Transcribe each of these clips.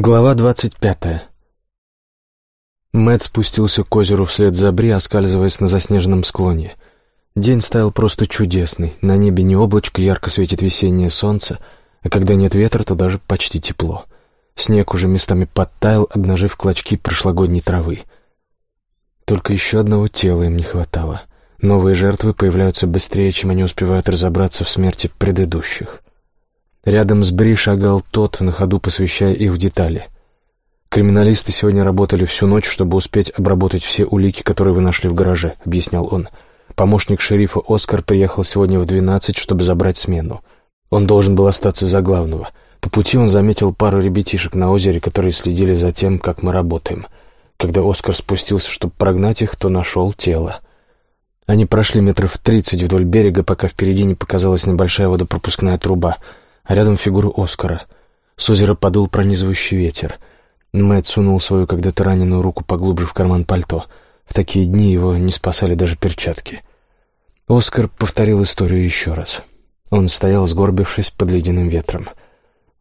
Глава двадцать пятая. Мэтт спустился к озеру вслед за Бри, оскальзываясь на заснеженном склоне. День стоял просто чудесный. На небе не облачко, ярко светит весеннее солнце, а когда нет ветра, то даже почти тепло. Снег уже местами подтаял, обнажив клочки прошлогодней травы. Только еще одного тела им не хватало. Новые жертвы появляются быстрее, чем они успевают разобраться в смерти предыдущих. Рядом с Бри шагал тот, на ходу посвящая их в детали. «Криминалисты сегодня работали всю ночь, чтобы успеть обработать все улики, которые вы нашли в гараже», — объяснял он. «Помощник шерифа Оскар приехал сегодня в двенадцать, чтобы забрать смену. Он должен был остаться за главного. По пути он заметил пару ребятишек на озере, которые следили за тем, как мы работаем. Когда Оскар спустился, чтобы прогнать их, то нашел тело». Они прошли метров тридцать вдоль берега, пока впереди не показалась небольшая водопропускная труба — а рядом фигура Оскара. С озера подул пронизывающий ветер. Мэтт сунул свою когда-то раненую руку поглубже в карман пальто. В такие дни его не спасали даже перчатки. Оскар повторил историю еще раз. Он стоял, сгорбившись под ледяным ветром.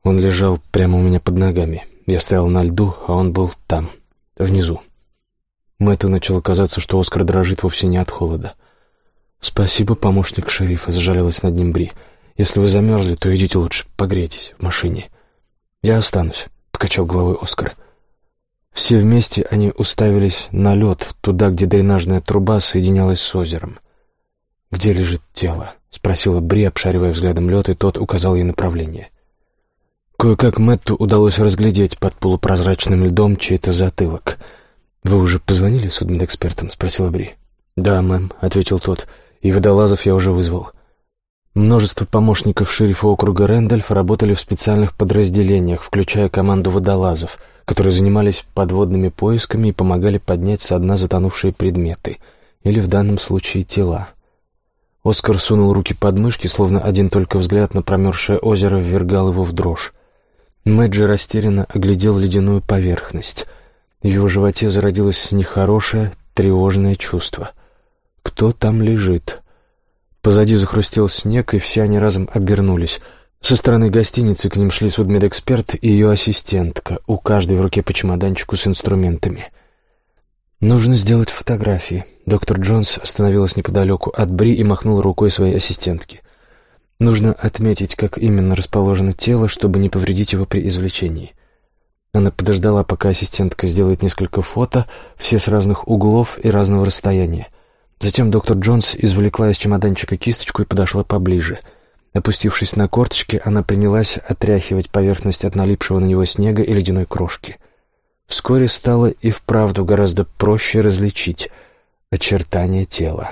Он лежал прямо у меня под ногами. Я стоял на льду, а он был там, внизу. Мэтту начало казаться, что Оскар дрожит вовсе не от холода. «Спасибо, помощник шерифа», — зажалилась над ним Бри. Если вы замерзли, то идите лучше погрейтесь в машине. Я останусь», — покачал головой Оскар. Все вместе они уставились на лед, туда, где дренажная труба соединялась с озером. «Где лежит тело?» — спросила Бри, обшаривая взглядом лед, и тот указал ей направление. Кое-как Мэтту удалось разглядеть под полупрозрачным льдом чей-то затылок. «Вы уже позвонили судмедэкспертам?» — спросила Бри. «Да, мэм», — ответил тот, — «и водолазов я уже вызвал». Множество помощников шерифа округа Рэндольф работали в специальных подразделениях, включая команду водолазов, которые занимались подводными поисками и помогали поднять со дна затонувшие предметы, или в данном случае тела. Оскар сунул руки под мышки, словно один только взгляд на промерзшее озеро ввергал его в дрожь. Мэджи растерянно оглядел ледяную поверхность. В его животе зародилось нехорошее, тревожное чувство. «Кто там лежит?» Позади захрустел снег, и все они разом обернулись. Со стороны гостиницы к ним шли судмедэксперт и ее ассистентка, у каждой в руке по чемоданчику с инструментами. «Нужно сделать фотографии». Доктор Джонс остановилась неподалеку от Бри и махнула рукой своей ассистентке. «Нужно отметить, как именно расположено тело, чтобы не повредить его при извлечении». Она подождала, пока ассистентка сделает несколько фото, все с разных углов и разного расстояния. Затем доктор Джонс извлекла из чемоданчика кисточку и подошла поближе. Опустившись на корточки, она принялась отряхивать поверхность от налипшего на него снега и ледяной крошки. Вскоре стало и вправду гораздо проще различить очертания тела.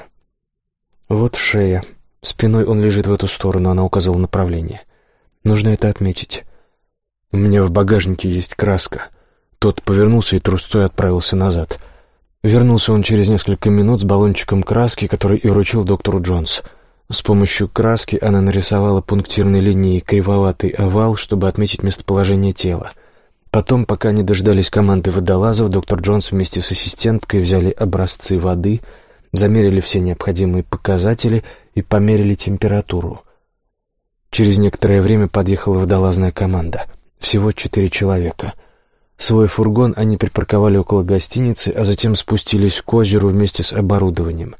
Вот шея. Спиной он лежит в эту сторону, она указала направление. Нужно это отметить. У меня в багажнике есть краска. Тот повернулся и трустой отправился назад — Вернулся он через несколько минут с баллончиком краски, который и вручил доктору Джонс. С помощью краски она нарисовала пунктирной линией кривоватый овал, чтобы отметить местоположение тела. Потом, пока не дождались команды водолазов, доктор Джонс вместе с ассистенткой взяли образцы воды, замерили все необходимые показатели и померили температуру. Через некоторое время подъехала водолазная команда. Всего четыре человека — Свой фургон они припарковали около гостиницы, а затем спустились к озеру вместе с оборудованием.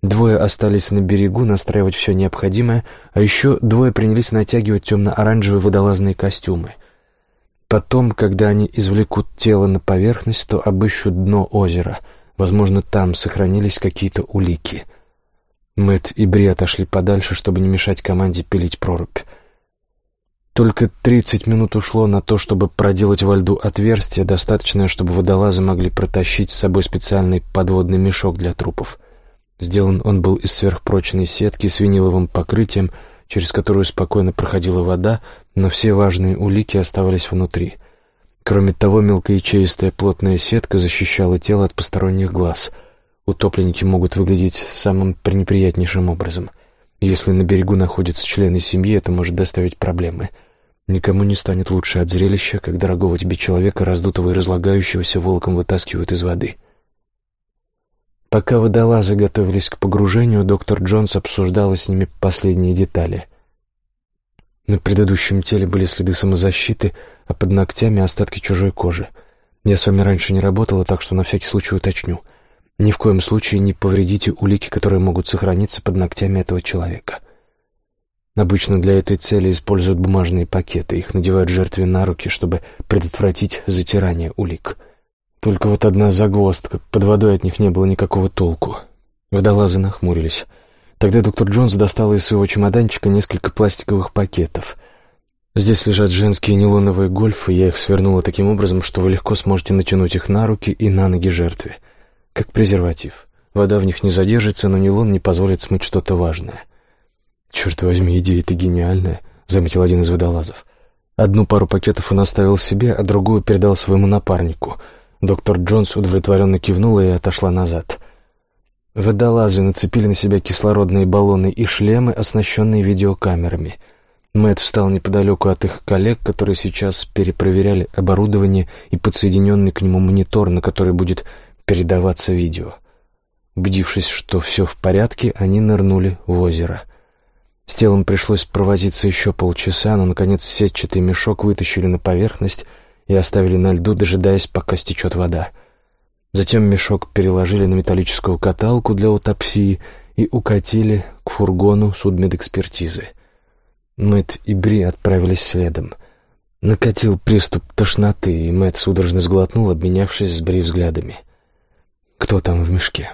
Двое остались на берегу настраивать все необходимое, а еще двое принялись натягивать темно-оранжевые водолазные костюмы. Потом, когда они извлекут тело на поверхность, то обыщут дно озера. Возможно, там сохранились какие-то улики. Мэт и Бри отошли подальше, чтобы не мешать команде пилить прорубь. Только тридцать минут ушло на то, чтобы проделать во льду отверстие, достаточное, чтобы водолазы могли протащить с собой специальный подводный мешок для трупов. Сделан он был из сверхпрочной сетки с виниловым покрытием, через которую спокойно проходила вода, но все важные улики оставались внутри. Кроме того, мелкоячеистая плотная сетка защищала тело от посторонних глаз. Утопленники могут выглядеть самым пренеприятнейшим образом. Если на берегу находятся члены семьи, это может доставить проблемы — Никому не станет лучше от зрелища, как дорогого тебе человека, раздутого и разлагающегося, волком вытаскивают из воды. Пока водолазы готовились к погружению, доктор Джонс обсуждала с ними последние детали. На предыдущем теле были следы самозащиты, а под ногтями остатки чужой кожи. Я с вами раньше не работала, так что на всякий случай уточню. Ни в коем случае не повредите улики, которые могут сохраниться под ногтями этого человека. Обычно для этой цели используют бумажные пакеты, их надевают жертве на руки, чтобы предотвратить затирание улик. Только вот одна загвоздка, под водой от них не было никакого толку. Водолазы нахмурились. Тогда доктор Джонс достал из своего чемоданчика несколько пластиковых пакетов. Здесь лежат женские нейлоновые гольфы, я их свернула таким образом, что вы легко сможете натянуть их на руки и на ноги жертве. Как презерватив. Вода в них не задержится, но нейлон не позволит смыть что-то важное. «Черт возьми, идея-то гениальная», — заметил один из водолазов. Одну пару пакетов он оставил себе, а другую передал своему напарнику. Доктор Джонс удовлетворенно кивнула и отошла назад. Водолазы нацепили на себя кислородные баллоны и шлемы, оснащенные видеокамерами. Мэтт встал неподалеку от их коллег, которые сейчас перепроверяли оборудование и подсоединенный к нему монитор, на который будет передаваться видео. Убедившись, что все в порядке, они нырнули в озеро. С телом пришлось провозиться еще полчаса, но, наконец, сетчатый мешок вытащили на поверхность и оставили на льду, дожидаясь, пока стечет вода. Затем мешок переложили на металлическую каталку для аутопсии и укатили к фургону судмедэкспертизы. Мэтт и Бри отправились следом. Накатил приступ тошноты, и Мэтт судорожно сглотнул, обменявшись с Бри взглядами. «Кто там в мешке?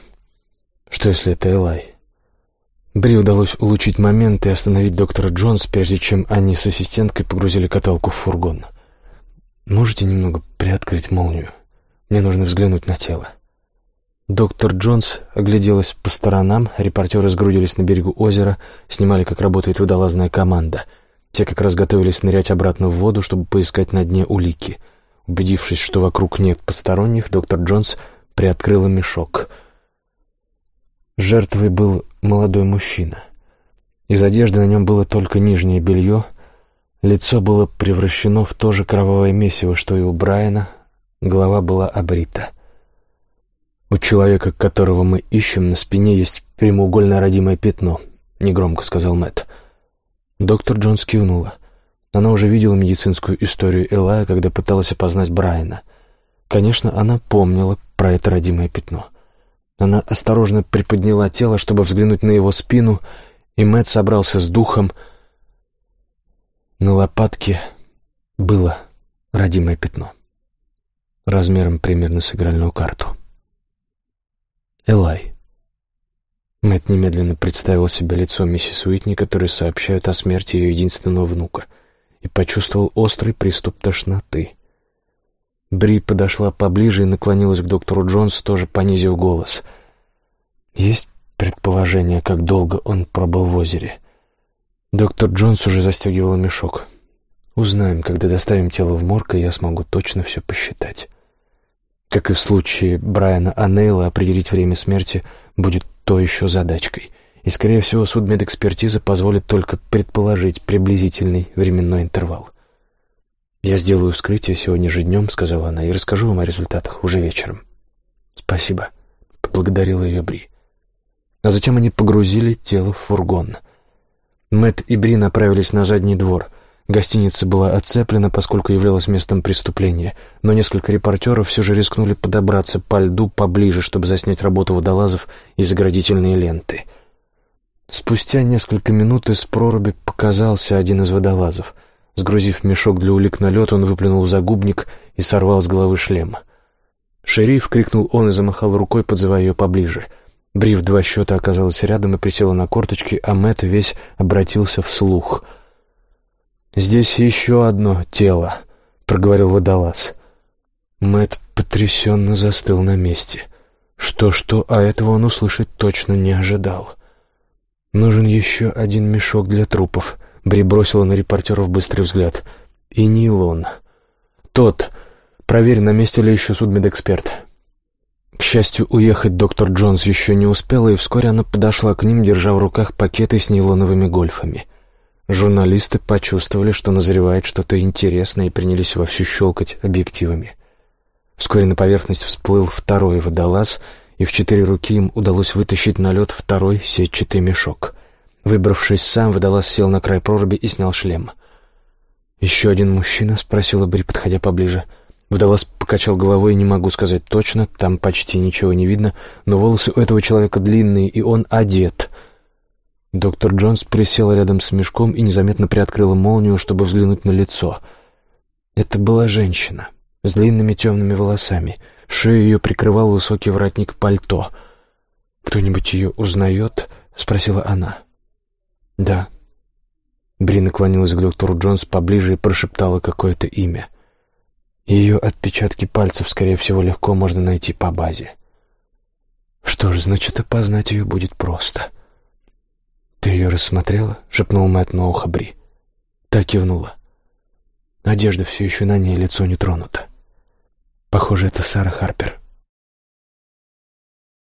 Что, если это Элай?» Бри удалось улучшить момент и остановить доктора Джонс, прежде чем они с ассистенткой погрузили каталку в фургон. «Можете немного приоткрыть молнию? Мне нужно взглянуть на тело». Доктор Джонс огляделась по сторонам, репортеры сгрудились на берегу озера, снимали, как работает водолазная команда. Те как раз готовились нырять обратно в воду, чтобы поискать на дне улики. Убедившись, что вокруг нет посторонних, доктор Джонс приоткрыла мешок — Жертвой был молодой мужчина. Из одежды на нем было только нижнее белье, лицо было превращено в то же кровавое месиво, что и у Брайана, голова была обрита. «У человека, которого мы ищем, на спине есть прямоугольное родимое пятно», — негромко сказал Мэтт. Доктор Джонс кивнула. Она уже видела медицинскую историю Элая, когда пыталась опознать Брайана. Конечно, она помнила про это родимое пятно. Она осторожно приподняла тело, чтобы взглянуть на его спину, и Мэтт собрался с духом. На лопатке было родимое пятно, размером примерно с игральную карту. Элай. Мэтт немедленно представил себе лицо миссис Уитни, которые сообщают о смерти ее единственного внука, и почувствовал острый приступ тошноты — Бри подошла поближе и наклонилась к доктору Джонс, тоже понизив голос. «Есть предположение, как долго он пробыл в озере?» Доктор Джонс уже застегивал мешок. «Узнаем, когда доставим тело в морг, и я смогу точно все посчитать». Как и в случае Брайана Анейла, определить время смерти будет то еще задачкой. И, скорее всего, судмедэкспертиза позволит только предположить приблизительный временной интервал. «Я сделаю вскрытие сегодня же днем», — сказала она, — «и расскажу вам о результатах уже вечером». «Спасибо», — поблагодарила ее Бри. А затем они погрузили тело в фургон. Мэт и Бри направились на задний двор. Гостиница была оцеплена, поскольку являлась местом преступления, но несколько репортеров все же рискнули подобраться по льду поближе, чтобы заснять работу водолазов и заградительные ленты. Спустя несколько минут из проруби показался один из водолазов — Сгрузив мешок для улик на лед, он выплюнул загубник и сорвал с головы шлем. «Шериф!» — крикнул он и замахал рукой, подзывая ее поближе. Бри в два счета оказалась рядом и присела на корточки, а Мэтт весь обратился вслух. «Здесь еще одно тело», — проговорил водолаз. Мэтт потрясенно застыл на месте. Что-что, а этого он услышать точно не ожидал. «Нужен еще один мешок для трупов», Бри бросила на репортеров быстрый взгляд. «И нейлон. Тот. Проверь, на месте ли еще судмедэксперт». К счастью, уехать доктор Джонс еще не успела, и вскоре она подошла к ним, держа в руках пакеты с нейлоновыми гольфами. Журналисты почувствовали, что назревает что-то интересное, и принялись вовсю щелкать объективами. Вскоре на поверхность всплыл второй водолаз, и в четыре руки им удалось вытащить на лед второй сетчатый мешок — Выбравшись сам, водолаз сел на край проруби и снял шлем. «Еще один мужчина?» — спросила Бри, подходя поближе. Вдалас покачал головой, не могу сказать точно, там почти ничего не видно, но волосы у этого человека длинные, и он одет. Доктор Джонс присела рядом с мешком и незаметно приоткрыла молнию, чтобы взглянуть на лицо. Это была женщина с длинными темными волосами. Шею ее прикрывал высокий воротник пальто. «Кто-нибудь ее узнает?» — спросила она. «Да». Бри наклонилась к доктору Джонс поближе и прошептала какое-то имя. Ее отпечатки пальцев, скорее всего, легко можно найти по базе. Что ж, значит, опознать ее будет просто. «Ты ее рассмотрела?» — шепнул Мэтт на ухо Бри. Та кивнула. Одежда все еще на ней, лицо не тронуто. Похоже, это Сара Харпер.